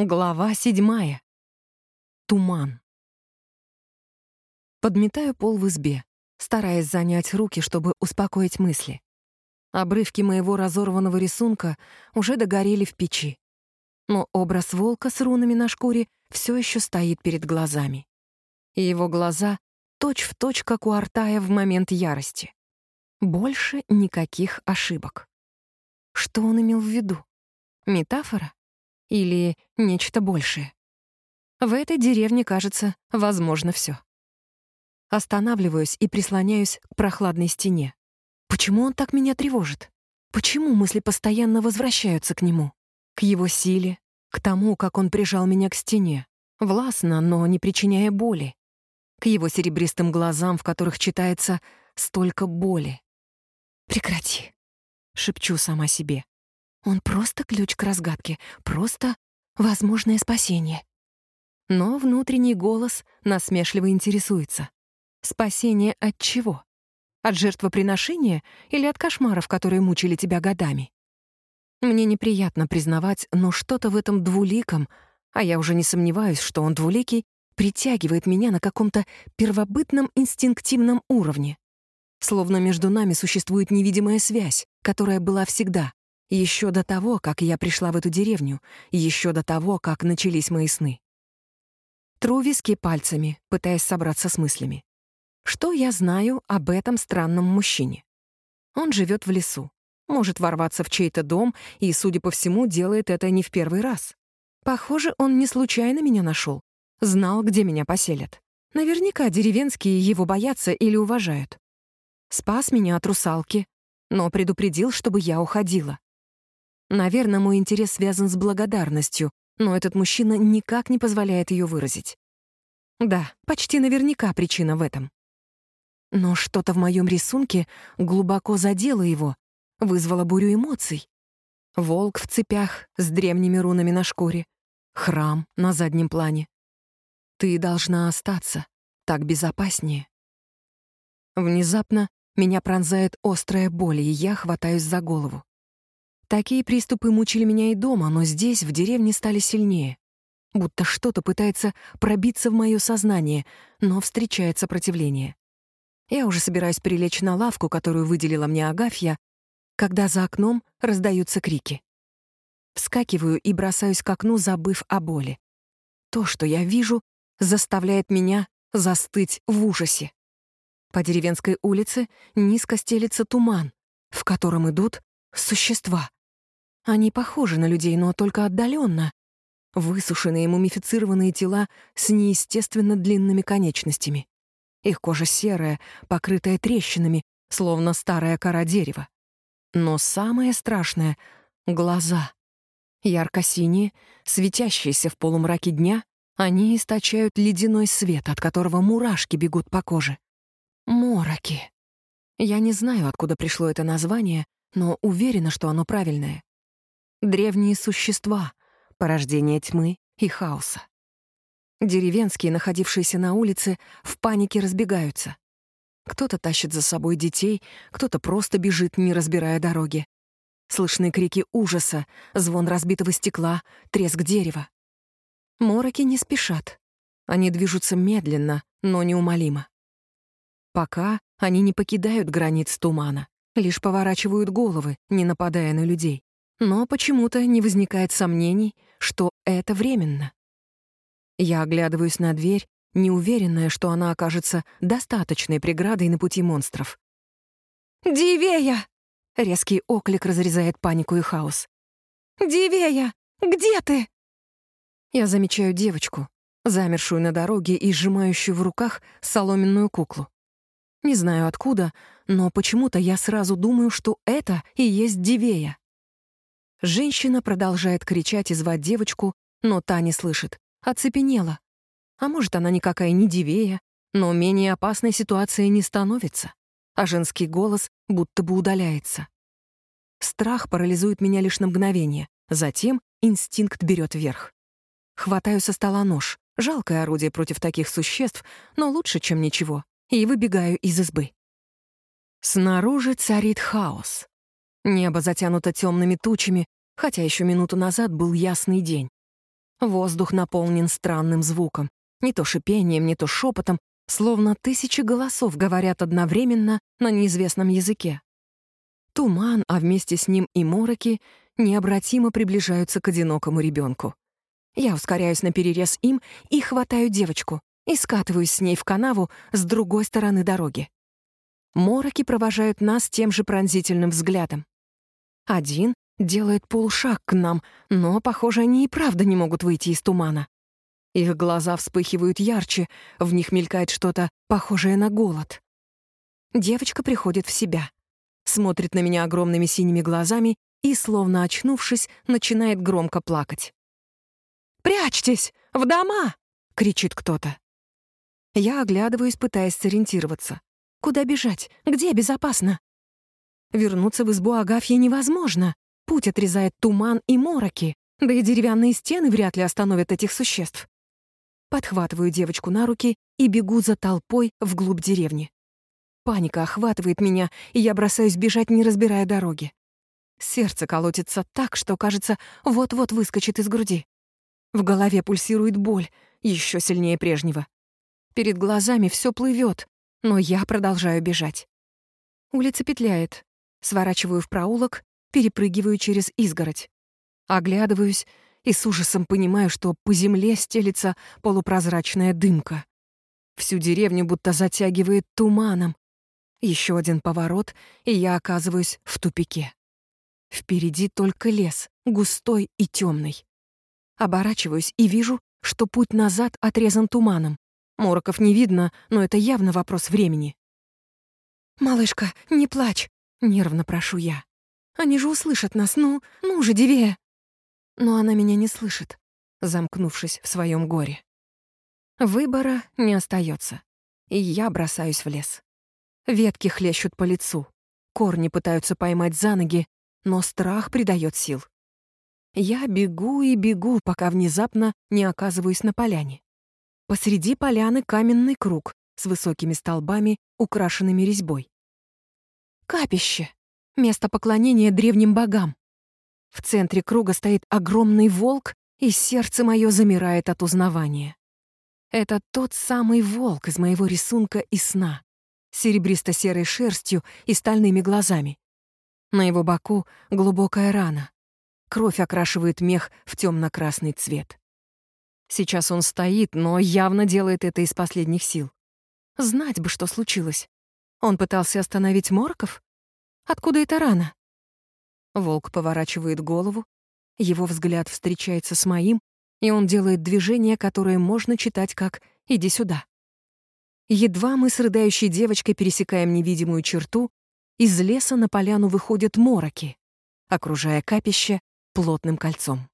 Глава седьмая. Туман. Подметаю пол в избе, стараясь занять руки, чтобы успокоить мысли. Обрывки моего разорванного рисунка уже догорели в печи. Но образ волка с рунами на шкуре все еще стоит перед глазами. И его глаза точь-в-точь, точь, как у Артая в момент ярости. Больше никаких ошибок. Что он имел в виду? Метафора? Или нечто большее. В этой деревне, кажется, возможно все. Останавливаюсь и прислоняюсь к прохладной стене. Почему он так меня тревожит? Почему мысли постоянно возвращаются к нему? К его силе, к тому, как он прижал меня к стене, властно, но не причиняя боли, к его серебристым глазам, в которых читается столько боли. «Прекрати», — шепчу сама себе. Он просто ключ к разгадке, просто возможное спасение. Но внутренний голос насмешливо интересуется. Спасение от чего? От жертвоприношения или от кошмаров, которые мучили тебя годами? Мне неприятно признавать, но что-то в этом двуликом, а я уже не сомневаюсь, что он двуликий, притягивает меня на каком-то первобытном инстинктивном уровне. Словно между нами существует невидимая связь, которая была всегда, еще до того, как я пришла в эту деревню, еще до того, как начались мои сны. Тру виски пальцами, пытаясь собраться с мыслями. Что я знаю об этом странном мужчине? Он живет в лесу, может ворваться в чей-то дом и, судя по всему, делает это не в первый раз. Похоже, он не случайно меня нашел, знал, где меня поселят. Наверняка деревенские его боятся или уважают. Спас меня от русалки, но предупредил, чтобы я уходила. Наверное, мой интерес связан с благодарностью, но этот мужчина никак не позволяет ее выразить. Да, почти наверняка причина в этом. Но что-то в моем рисунке глубоко задело его, вызвало бурю эмоций. Волк в цепях с древними рунами на шкуре, храм на заднем плане. Ты должна остаться, так безопаснее. Внезапно меня пронзает острая боль, и я хватаюсь за голову. Такие приступы мучили меня и дома, но здесь, в деревне, стали сильнее. Будто что-то пытается пробиться в мое сознание, но встречает сопротивление. Я уже собираюсь прилечь на лавку, которую выделила мне Агафья, когда за окном раздаются крики. Вскакиваю и бросаюсь к окну, забыв о боли. То, что я вижу, заставляет меня застыть в ужасе. По деревенской улице низко стелится туман, в котором идут существа. Они похожи на людей, но только отдаленно. Высушенные мумифицированные тела с неестественно длинными конечностями. Их кожа серая, покрытая трещинами, словно старая кора дерева. Но самое страшное — глаза. Ярко-синие, светящиеся в полумраке дня, они источают ледяной свет, от которого мурашки бегут по коже. Мороки. Я не знаю, откуда пришло это название, но уверена, что оно правильное древние существа, порождение тьмы и хаоса. Деревенские, находившиеся на улице, в панике разбегаются. Кто-то тащит за собой детей, кто-то просто бежит, не разбирая дороги. Слышны крики ужаса, звон разбитого стекла, треск дерева. Мороки не спешат. Они движутся медленно, но неумолимо. Пока они не покидают границ тумана, лишь поворачивают головы, не нападая на людей. Но почему-то не возникает сомнений, что это временно. Я оглядываюсь на дверь, неуверенная, что она окажется достаточной преградой на пути монстров. «Дивея!» — резкий оклик разрезает панику и хаос. «Дивея! Где ты?» Я замечаю девочку, замершую на дороге и сжимающую в руках соломенную куклу. Не знаю откуда, но почему-то я сразу думаю, что это и есть Дивея. Женщина продолжает кричать и звать девочку, но та не слышит. Оцепенела. А может, она никакая не дивея, но менее опасной ситуации не становится, а женский голос будто бы удаляется. Страх парализует меня лишь на мгновение, затем инстинкт берет верх. Хватаю со стола нож, жалкое орудие против таких существ, но лучше, чем ничего, и выбегаю из избы. Снаружи царит хаос. Небо затянуто темными тучами, хотя еще минуту назад был ясный день. Воздух наполнен странным звуком. Не то шипением, не то шепотом, словно тысячи голосов говорят одновременно на неизвестном языке. Туман, а вместе с ним и мороки необратимо приближаются к одинокому ребенку. Я ускоряюсь на перерез им и хватаю девочку и скатываюсь с ней в канаву с другой стороны дороги. Мороки провожают нас тем же пронзительным взглядом. Один делает полшаг к нам, но, похоже, они и правда не могут выйти из тумана. Их глаза вспыхивают ярче, в них мелькает что-то похожее на голод. Девочка приходит в себя, смотрит на меня огромными синими глазами и, словно очнувшись, начинает громко плакать. «Прячьтесь! В дома!» — кричит кто-то. Я оглядываюсь, пытаясь сориентироваться. Куда бежать? Где безопасно? Вернуться в избу Агафьи невозможно. Путь отрезает туман и мороки, да и деревянные стены вряд ли остановят этих существ. Подхватываю девочку на руки и бегу за толпой вглубь деревни. Паника охватывает меня, и я бросаюсь бежать, не разбирая дороги. Сердце колотится так, что, кажется, вот-вот выскочит из груди. В голове пульсирует боль, еще сильнее прежнего. Перед глазами все плывет, но я продолжаю бежать. Улица петляет. Сворачиваю в проулок, перепрыгиваю через изгородь. Оглядываюсь и с ужасом понимаю, что по земле стелится полупрозрачная дымка. Всю деревню будто затягивает туманом. Еще один поворот, и я оказываюсь в тупике. Впереди только лес, густой и темный. Оборачиваюсь и вижу, что путь назад отрезан туманом. Мороков не видно, но это явно вопрос времени. «Малышка, не плачь!» — нервно прошу я. «Они же услышат нас, ну, ну же, деве!» Но она меня не слышит, замкнувшись в своем горе. Выбора не остается, и я бросаюсь в лес. Ветки хлещут по лицу, корни пытаются поймать за ноги, но страх придает сил. Я бегу и бегу, пока внезапно не оказываюсь на поляне. Посреди поляны каменный круг с высокими столбами, украшенными резьбой. Капище — место поклонения древним богам. В центре круга стоит огромный волк, и сердце мое замирает от узнавания. Это тот самый волк из моего рисунка и сна, серебристо-серой шерстью и стальными глазами. На его боку глубокая рана. Кровь окрашивает мех в темно-красный цвет. Сейчас он стоит, но явно делает это из последних сил. Знать бы, что случилось. Он пытался остановить Морков? Откуда эта рана? Волк поворачивает голову, его взгляд встречается с моим, и он делает движение, которое можно читать как «иди сюда». Едва мы с рыдающей девочкой пересекаем невидимую черту, из леса на поляну выходят мороки, окружая капище плотным кольцом.